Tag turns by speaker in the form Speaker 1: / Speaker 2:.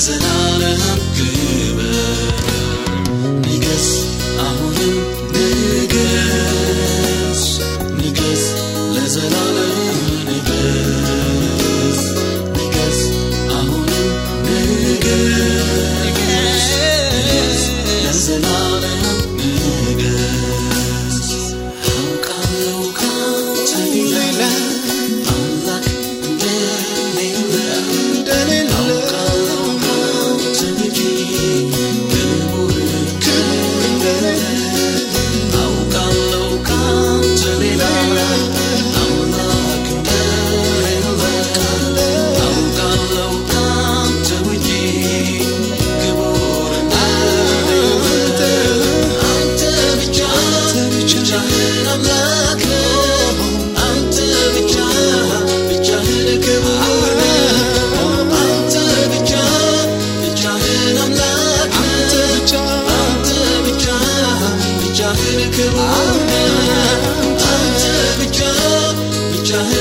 Speaker 1: Yazın ağrı hakkı Jah